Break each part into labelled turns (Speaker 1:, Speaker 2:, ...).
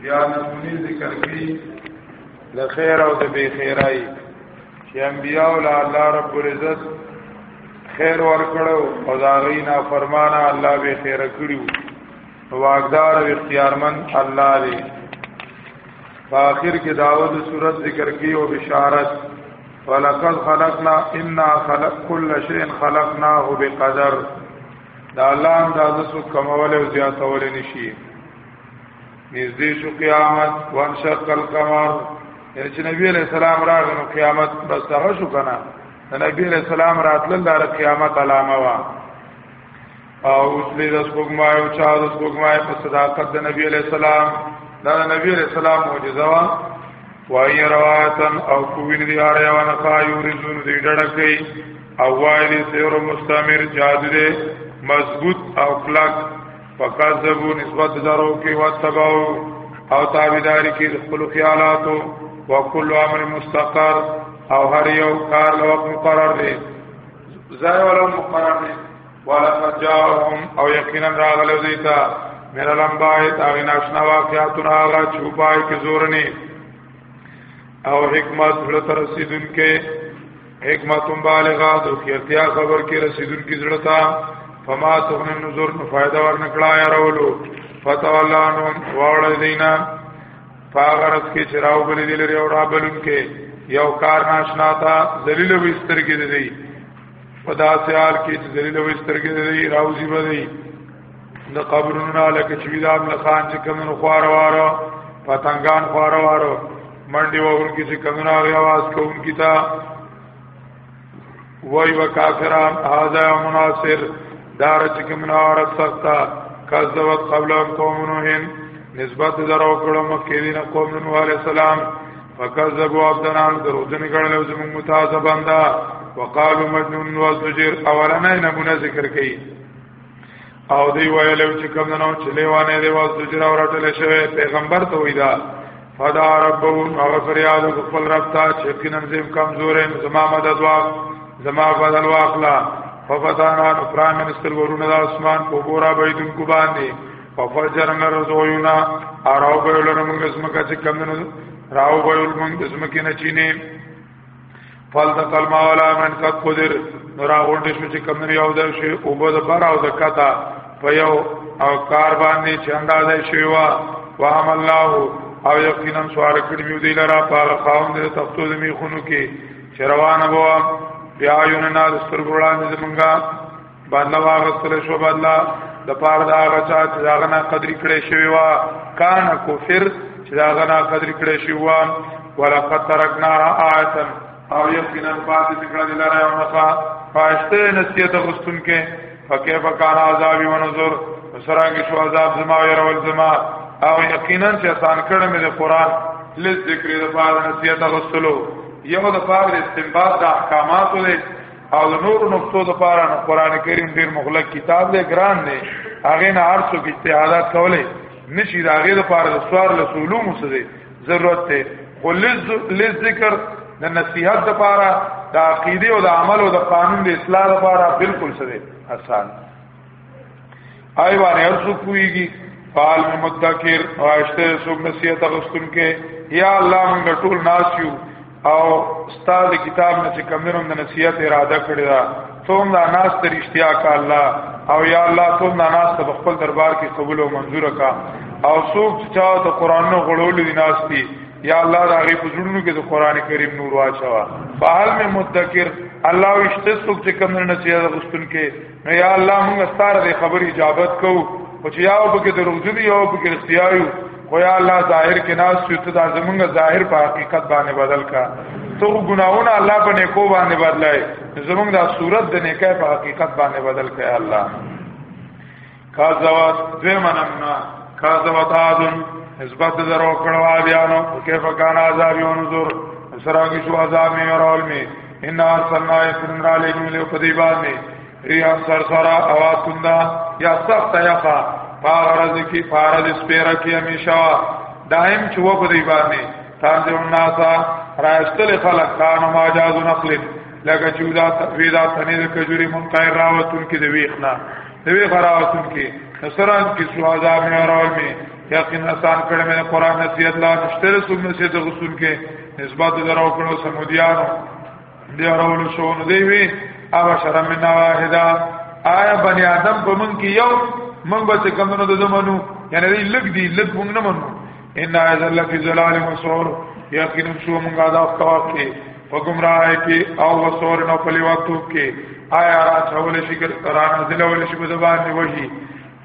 Speaker 1: بیا نمونی ذکر کی د خیر او د بے خیرائی چې انبیاء او الله رب العزت خیر ورکړو او دا غي نه فرمانا الله به خیر کړیو واغدار او اختیارمن الله دی په اخر کې داوود صورت ذکر کی او بشارت ولقد خلقنا انا خلق كل شيء خلقناه بقدر دا الله اندازه سو کمول او زیاتول نشي نږدې شو قیامت وان شق القمر یعنی چې نبی علیہ السلام راغی نو قیامت بس هغه شو کنه نبی علیہ السلام راتل د قیامت علامه وا او اوس لې د سپوږمۍ او چا د سپوږمۍ په صداقت د نبی علیہ السلام دا د نبی علیہ السلام معجزه وا وای روایتن او کوین دی اړه ونه خا یورزون دی ډډه کوي او وایلی سیر مستمر جاد دے مضبوط او کلک فکذبو نسبت درو کی واتباو او تابیداری کی خپل خیالاتو وکل عمل مستقر او هر یو کار لو مقرر دی زای ولو مقرر دی ولقد جاءهم او یقینا راغلو دیتا میرا لمبای تاغی ناشنا واقعاتون آغا چوپای کی زورنی او حکمت بلتر سیدن کے حکمت بالغه د خیرتیا خبر کې رسیدل کی زړه تا فما تغن النذر نو فائدہ ورنکړه یا رولو فتولا نو واړ دینا فاغرت کې چراو بل دی لري او را بلون کې یو کار ناشنا تا ذلیل و استر کې دی پدا سیال کې ذلیل و استر کې دی راوسی بدی د قبرونو لکه چې ویلا ملخان چې کمنو خوار واره پتنګان خوار واره منډي وور کې چې کمنو هغه आवाज کوم کیتا وای و کافران هاذا مناصر دار چې کمنو اور سختا کذبت قبل قوم نوح نسبت درو کړه مکه دین قوم نوح علی السلام فکذبوا عبدنا دروځنه کړل او زموږ متازه بندا وقالو مجنون وزجر اولنه نمونه ذکر کړي او دی ویلو چې کوم نو چې لیوانه دی واز دجرا ورټل شوی پیغمبر ته ویدا فدا ربو او فریاد خپل رب ته چې کینم زم کمزور زما مدد وا زما بدل واخلا ففتانا نفران من استر ورونه د اسمان په ګورا بيدن کو باندې ففجرنا رزوینا اراو بيولنه موږ اسمه کچ کمنو راو بيول موږ اسمه کې نه چینه فالتقى الماء على من قد قدر نورا غونډې شو چې کم نه یو د شی او بد بار او د کتا په یو او کار باندې چې اندازې شوی وا وهم الله او یقینا سوار کړی یو دی لرا په خاوند د تختو د میخونو کې چروان بوا بیا یو نه نال سترګوړان زمونږه باندې واغسل شو باندې د پاره دا غچا چې دا غنا قدر کړې شوی وا کان کفر چې دا غنا قدر کړې شوی وا ولقد ترکنا آیات او یقینا پاتې ذکر دي لاره او نصا فاشته نصیحت غستون کې فکیف کان عذاب و نذر سرانګ شو عذاب زما او يرول زما او یقینا چې آسان کړم د قران لز ذکر د پاره نصیحت غستلو یو د پاره استنباط د احکاماتو دی او د نورو نقطو لپاره نو قران کریم ډیر مخلق کتاب دی ګران دی هغه نه ارسو کې اجتهادات کولې نشي دا غیر لپاره د سوار له علوم څه دی ضرورت دی خو لز ذکر د نصیحت لپاره د عقیده او د عمل او د قانون د اصلاح لپاره بالکل څه دی آسان آی باندې هر څوک ویږي فال مدکر آشته څوک نصیحت غستون کې یا الله موږ ټول ناس یو او استاد کتاب نه چې کمنوم د نصیحت اراده کړی دا ثم دا ناس تر اشتیا کا الله او یا الله ثم دا ناس ته خپل دربار کې قبول او منزور کا او څوک چې چا ته قران نو غړول دي ناس دي یا الله دا غي په جوړونو کې د قران کریم نور واچوا فحال می مدکر الله وشته څوک چې کمنه نصیحت غستون کې نو یا الله موږ ستاره دې خبر اجابت کو او چې یاو پکې دروځي یو پکې رسیایو خو یا الله ظاهر کې ناس چې ته د زمونږ ظاهر په حقیقت باندې بدل کا تو ګناونه الله په نیکو باندې بدلای زمونږ د صورت د نیکه په حقیقت باندې بدل کړي الله کازوات دوی منمنا کازوات آدن نسبت درو کړوا بیانو کیف کان عذاب یونزور سرانګي شو عذاب می راول می ان ارسلنا اسرنا علیکم له پدی باندې ریا سر سرا اواز کندا یا سخت یا فا فارز کی فارز سپیرا کی همیشه دائم چې و پدی باندې تاج الناس راستل خلق کان ما جاز نقل لکه جودا ویدا تنه د کجوري منقیر راوتون کې د ویخنا د وی غراوتون کې نصران کې سو عذاب نه راول می یقینا سان کړه مې قران نصیحت لا مشترک سنت سے د غسل کې نسبت درو کړو سمودیانو دی راول شو نو دی وی او شرم من واحده آیا بنی آدم په من کې یو من به څه کمونو د زمانو یعنی دی لګ دی لګ مونږ نه منو ان عز الله فی ظلال مسور یقینا شو مونږه دا اختلاف کې په گمراهی کې او وسور نو په لیواتو کې آیا را څول شي کرانه دلول شي په زبان دی وشي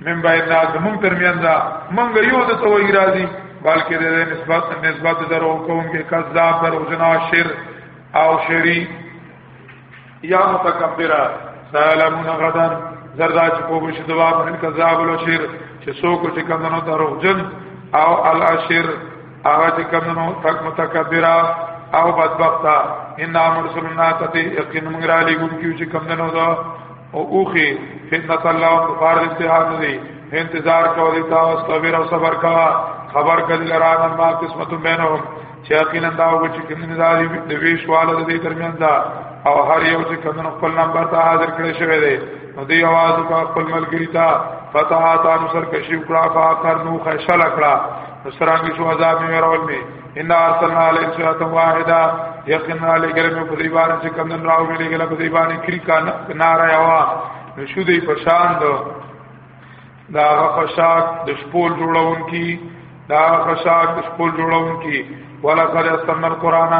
Speaker 1: من باید نه زمون ترمیان دا منګ یو د توي راضي بلکې د نسبت نسبت درو کوم کې کذاب درو جنا شر او شری یا متکبره سلامون غدن زردا چې په وشه دوا باندې کذاب او شر چې څوک چې کمنو درو جن او الاشر هغه چې کمنو تک متکبره او بدبختا ان امر سننا ته یقین مونږ را لګون کیو چې کمنو دا او اوخه فتنه الله کفار امتحان دی انتظار کوي تا او صبر او صبر کا خبر کړي لران ما قسمت بینهم چې یقینا دا و چې کوم نه داري د ویش والو د درمیان دا او هر یو چې کوم خپل نمبر ته حاضر کړی شوی دی نو دی आवाज کا خپل ملګری تا فتح تا نو سر کشی وکړه فاخر نو خشل کړه سرانګي شو عذاب مې ورول می ان ارسلنا علیهم صیحه واحده یقینا لګرمه په دی باندې چې کمن راو ویلې ګل په دی باندې کری کا نارا یوا نشو دی پشان دو دا غفشاک د شپول جوړون کی دا غفشاک د شپول جوړون کی ولا قد استمر قران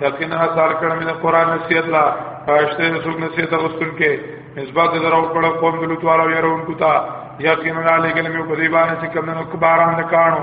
Speaker 1: یقینا سال کړه مې قران نصیحت لا پښته رسول نصیحت غوښتون کې نسبت درو کړه قوم دلوتوالو يرون کوتا یقینا لګل مې په دی باندې چې کمن کباران د کانو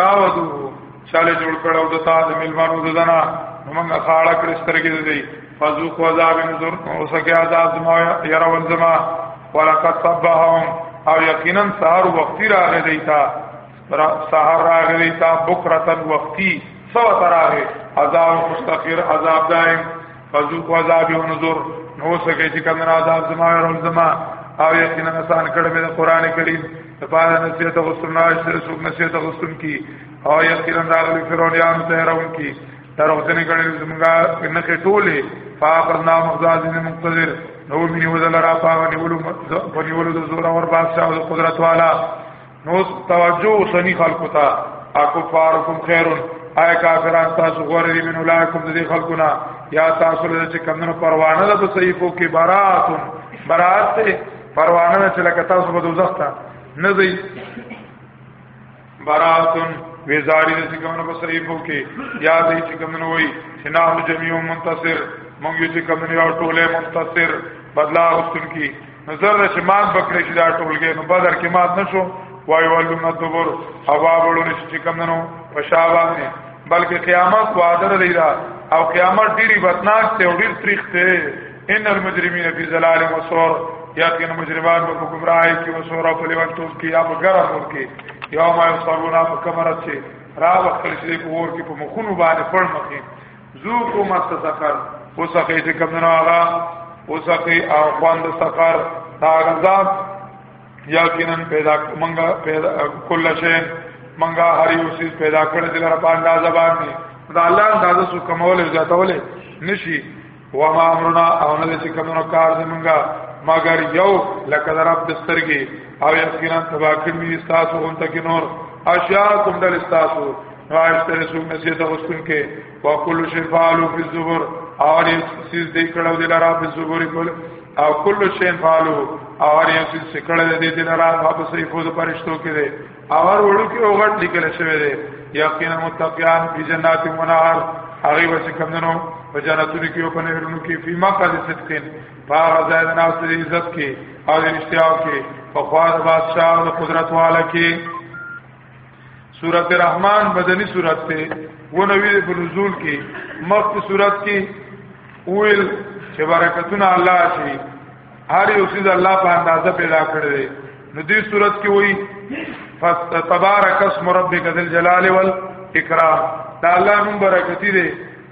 Speaker 1: راودو چاله جوړ کړو د تا د ملمانو د زنا موږ خاړه کړې سترګې دې فذوق عذاب نذر او سکه عذاب زما یرا ولزما ولقد صبهم او یقینا سحر وقتی راغې دی تا سحر راغې دی تا بکرتن وقتی سو تراغه عذاب مستقر عذاب دائم فذوق عذاب ونذر نو سکه چې کوم عذاب زما او زما او یقینا آسان کړه مې د قران کریم په پاره نصیحت او سنت سره څوک نصیحت او سنت کی او یقینا راغلی فرعونیان ته راون کی تر وختنه کړي زمونږه نه کې ټوله فاقرنا مغزازین مقتدر نو مینه وزل را پاو نیولو په نیولو د زور اور بادشاہ او قدرت والا نو توجه وسنی خلکو ته اکفارکم خیرون آیا کافران تاسو غوړې دي من اولایکم د دې خلقنا یا تاسو له چې کمنو پروانه ده په صحیفو کې براتون برات ته پروانه چې لکه تاسو په دوزخ ته نه دی براتون وزاری د چې کمنو په صحیفو کې یا دې چې کمنو وای چې نام جميع منتصر مونږ یو چې کمنو یو ټوله منتصر بدلا اوستون کې نظر چې مان بکړې چې دا ټولګې نو بدر کې مات نشو وای ولونه دبر هوا وړونه چې کم ننو په شابان نه بلکې قیامت وادر دی را او قیامت ډیری وتناک ته او ډیر تاریخ ته ان المجرمین فی ظلال و سور یقین مجرمان په گمراهی کې و سور په لیوان ټول کې یا بغرم ورکی یوم یصرون فکمرت سے را وخل شي په اور کې په مخونو باندې پړ مخې ذوقوا مس سقر وسقي چې کوم نه هغه وسقي او خوند سقر دا غذاب یقینا پیدا منګه پیدا کله شي منګه هر یو چیز پیدا کړی د لپاره اندازه باندې دا الله اندازه سو کمول او زیاتول نشي و ما امرنا او نه چې کوم کار زمونږه مگر یو لکه در رب دسترګي او یقینا تبا کړی تاسو اون تک نور اشیاء کوم دل تاسو راستر سو نسی ته وسکن کې وکل شفالو فی الزبر اور یو سیز دی کړه د لرا په زبر کول او کل شین فالو اور یو سیز سکړه د دې لرا په سې فوز پرشتو کې دی اور وړو کې او غټ لیکل شوی دی یقینا متقیان فی جنات منار هغه وس کمندنو په جنتونو کې او په نهرونو کې فی ما قد صدقین فار زائد ناس دې عزت کې او رښتیا کې په خوا د بادشاہ او قدرت والا کې سورت رحمان مدنی سورت تے ونوی دے بنزول کی مخت سورت کی اویل چه برکتنا اللہ چه هر یو سیز الله په اندازه پیدا کړی دی نو دې صورت کې وایي تبارک اسم ربک ذل جلال والاکرام دا الله نوم برکتی دی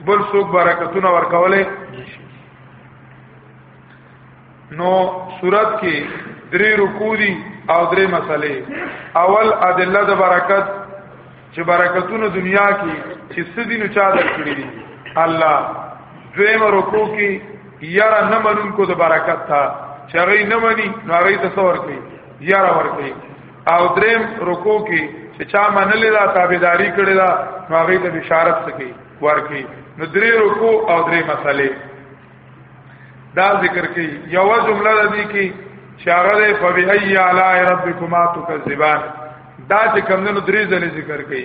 Speaker 1: بل څوک برکتونه ورکولې نو صورت کې درې رکوع دي او درې مسلې اول ادله د برکت چې برکتونه دنیا کې چې سدینو چا درکړي دي الله دویم رکوع کې یاره نه منونکو د برکت تا چې هغه نه مني نو هغه تصور کوي یاره ور کوي او دریم رکوع کې چې چا منلې دا تابعداري کړې دا نو هغه ته بشارت سکی ورکی نو درې رکوع او درې مسلې دا ذکر کوي یو جمله د دې کې چې هغه د فبای علی ربکما تکذبان دا چې کمندونو درې ځلې ذکر کوي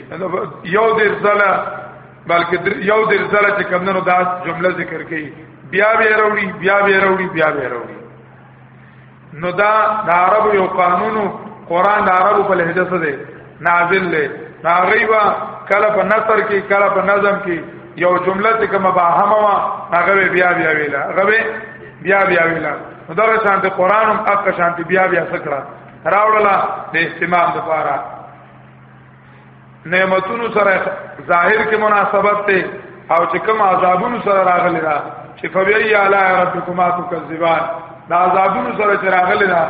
Speaker 1: یو دې ځله بلکې یو دې ځله چې کمندونو دا جمله ذکر کوي بیا بیا وروړي بیا بیا وروړي بیا بیا وروړي نو دا د عربو یو قانونو قران د عربو په لهجه څه دی نازل دی دا غیبا کله په نثر کې کله په نظم کې یو جمله چې کومه به هما وا هغه بیا بیا ویلا هغه بیا بیا ویلا نو دا شان د قران هم اق شان بیا بیا سکړه راوړله د اهتمام لپاره نعمتونو سره ظاهر کې مناسبت ته او چې کوم عذابونو سره راغلی دا چې فبیای اعلی ربکما تکذبان دا عذابونو سره چې راغلی دا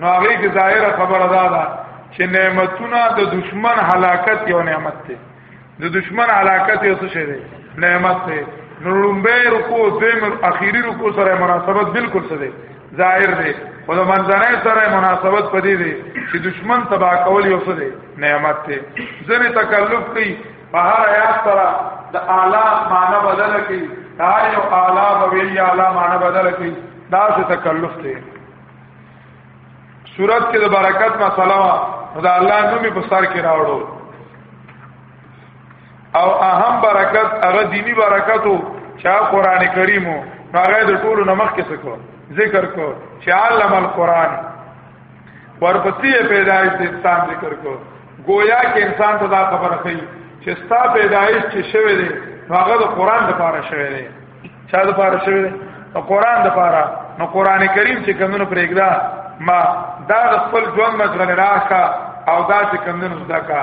Speaker 1: نو هغه کې ظاهره خبره ده دا چې نعمتونه د دشمن هلاکت یو نعمت دی د دشمن هلاکت یو څه شی دی نعمت دی نو لومبه رکو دویم اخیری رکو سره مناسبت بالکل څه دی ظاهر دی خو د منځنۍ سره مناسبت پدې دی چې دشمن تبا کول یو څه دی نعمت دی ځنې تکلف کوي په هر آیات سره د اعلی معنی بدل کوي دا یو اعلی بویل یا اعلی معنی بدل کوي دا څه تکلف دی صورت کې د برکت مسله دا الله نومي په سر کې راوړو او اهم برکت هغه دینی برکتو چې قرآن کریم هغه د ټولو نمخ کې سکو ذکر کو چې علم القرآن ورپسې پیدایش د انسان ذکر کو گویا کې انسان ته دا خبره کوي چې ستا پیدایش چې شوه دی هغه د قرآن د پاره شوه دی چا د پاره شوه دی د قرآن د پاره نو قرآن کریم چې کمنو پرېږدا ما دا د خپل ژوند مشغله راخه او دا چې کمنو زده کا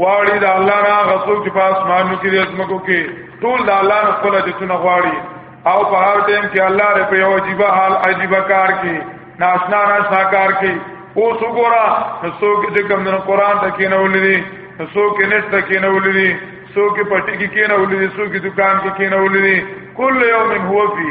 Speaker 1: غواړي د الله نه غسو چې په اسمانو کې د اسمکو کې ټول د الله نه خپل جتونه غواړي او په هر ټیم کې الله رې په یو عجیب حال عجیب کار کې ناشنا ناشنا کار کې او وګورا نو څوک چې کوم د قران ته کې نه ولري نو څوک نت ته کې نه ولري څوک پټي کې کې نه ولري څوک دکان کې کې نه ولري کل یوم هو فی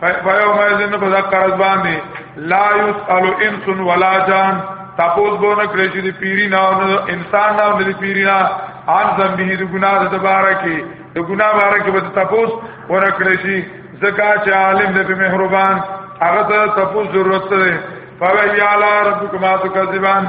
Speaker 1: فیوم ایزن په ذکر باندې لا یسأل انس ولا جان تاسو به نه کړی چې پیری نه انسان نه د پیری نه ان ذنبه د ګناه د بارکه د ګناه بارکه به تاسو ور کړی شي زکا چې عالم دې په مهربان هغه ته تاسو ضرورت ده فوی علی ربکما تکذبان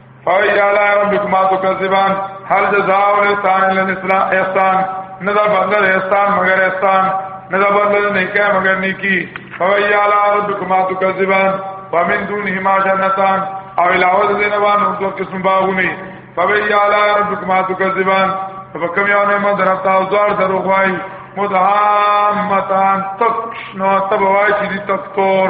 Speaker 1: فای علی ربکما تکذبان هل جزاء الاحسان الا الاسلام احسان نه دا بدل احسان مگر احسان نه دا بدل نه کای مگر نیکی فای علی ربکما تکذبان ومن دونهما جنتان او علاوه دې نه وانه دوه قسم باغونه فای علی ربکما تکذبان په کوم یو نه مو درتا او زوړ درو غوای مدهامتان تک شنو تبوای چې دي تک تور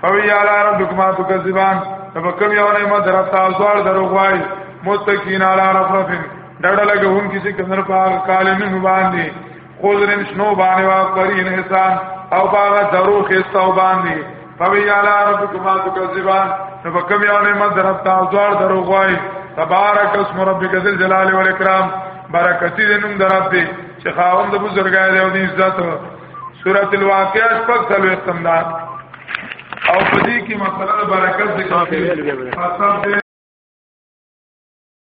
Speaker 1: فوی علی ربکم تکذبان تب کوم یو نعمت رب تاسو ور دروغوای متقین علی رفرف ډډ لګون کسی کمر پاک کالمن باندې خضرن شنو باندې وا قرین حسان او باغ درو خستو باندې فوی علی ربکم تکذبان تب کوم یو نعمت رب تاسو ور دروغوای تبارک اسم ربک ذل جلال والاکرام برکتی دې نوم درته چې خاوند بزرګای دی او دې عزت سورۃ الواقعہ شپږ څلوي استمدار او په دې کې مسله برکت ذکر کړي